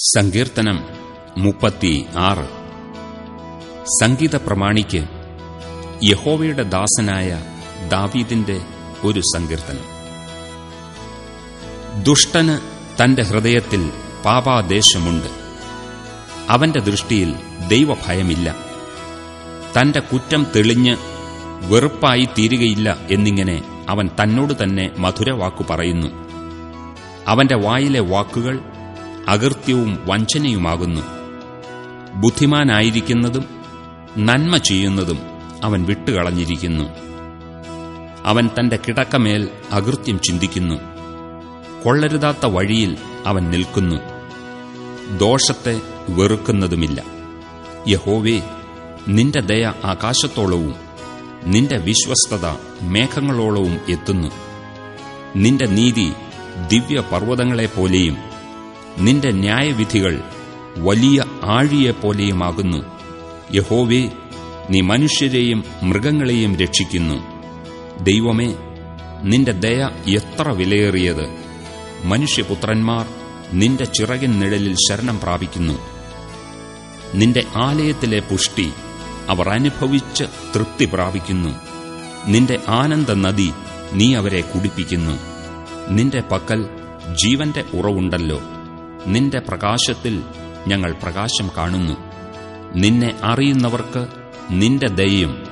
സങ്കീർത്തനം മുപ്പത്തി ആറ് സംഗീത പ്രമാണിക്ക് യഹോവയുടെ ദാസനായ ദാവീദിന്റെ ഒരു സങ്കീർത്തനം. ദുഷ്ടന് തന്റെ ഹൃദയത്തിൽ പാപാദേശമുണ്ട്. അവന്റെ ദൃഷ്ടിയിൽ ദൈവഭയമില്ല. തന്റെ കുറ്റം തെളിഞ്ഞ് വെറുപ്പായി തീരുകയില്ല എന്നിങ്ങനെ അവൻ തന്നോട് തന്നെ മധുരവാക്കു പറയുന്നു. അവന്റെ വായിലെ വാക്കുകൾ അകൃത്യവും വഞ്ചനയുമാകുന്നു. ബുദ്ധിമാനായിരിക്കുന്നതും നന്മ ചെയ്യുന്നതും അവൻ വിട്ടുകളഞ്ഞിരിക്കുന്നു. അവൻ തന്റെ കിടക്കമേൽ അകൃത്യം ചിന്തിക്കുന്നു. കൊള്ളരുതാത്ത വഴിയിൽ അവൻ നിൽക്കുന്നു. ദോഷത്തെ വെറുക്കുന്നതുമില്ല. യഹോവേ നിന്റെ ദയ ആകാശത്തോളവും നിന്റെ വിശ്വസ്തത മേഘങ്ങളോളവും എത്തുന്നു. നിന്റെ നീതി ദിവ്യപർവതങ്ങളെപ്പോലെയും നിന്റെ ന്യായവിധികൾ വലിയ ആഴിയെപ്പോലെയുമാകുന്നു. യഹോവേ നീ മനുഷ്യരെയും മൃഗങ്ങളെയും രക്ഷിക്കുന്നു. ദൈവമേ നിന്റെ ദയ എത്ര വിലയേറിയത്. മനുഷ്യപുത്രന്മാർ നിന്റെ ചിറകിൻ നിഴലിൽ ശരണം പ്രാപിക്കുന്നു. നിന്റെ ആലയത്തിലെ പുഷ്ടി അവർ അനുഭവിച്ച് തൃപ്തി പ്രാപിക്കുന്നു. നിന്റെ ആനന്ദ നദി നീ അവരെ കുടിപ്പിക്കുന്നു. നിന്റെ പക്കൽ ജീവന്റെ ഉറവുണ്ടല്ലോ. നിന്റെ പ്രകാശത്തിൽ ഞങ്ങൾ പ്രകാശം കാണുന്നു. നിന്നെ അറിയുന്നവർക്ക് നിന്റെ ദയയും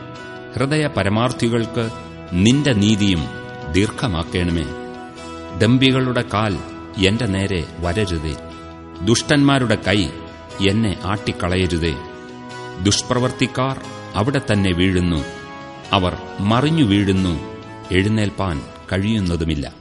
ഹൃദയ പരമാർത്ഥികൾക്ക് നിന്റെ നീതിയും ദീർഘമാക്കേണമേ. ദമ്പികളുടെ കാൽ എന്റെ നേരെ വരരുതേ. ദുഷ്ടന്മാരുടെ കൈ എന്നെ ആട്ടിക്കളയരുതേ. ദുഷ്പ്രവർത്തിക്കാർ അവിടെ തന്നെ വീഴുന്നു. അവർ മറിഞ്ഞു വീഴുന്നു. എഴുന്നേൽപ്പാൻ കഴിയുന്നതുമില്ല.